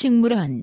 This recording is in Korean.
식물원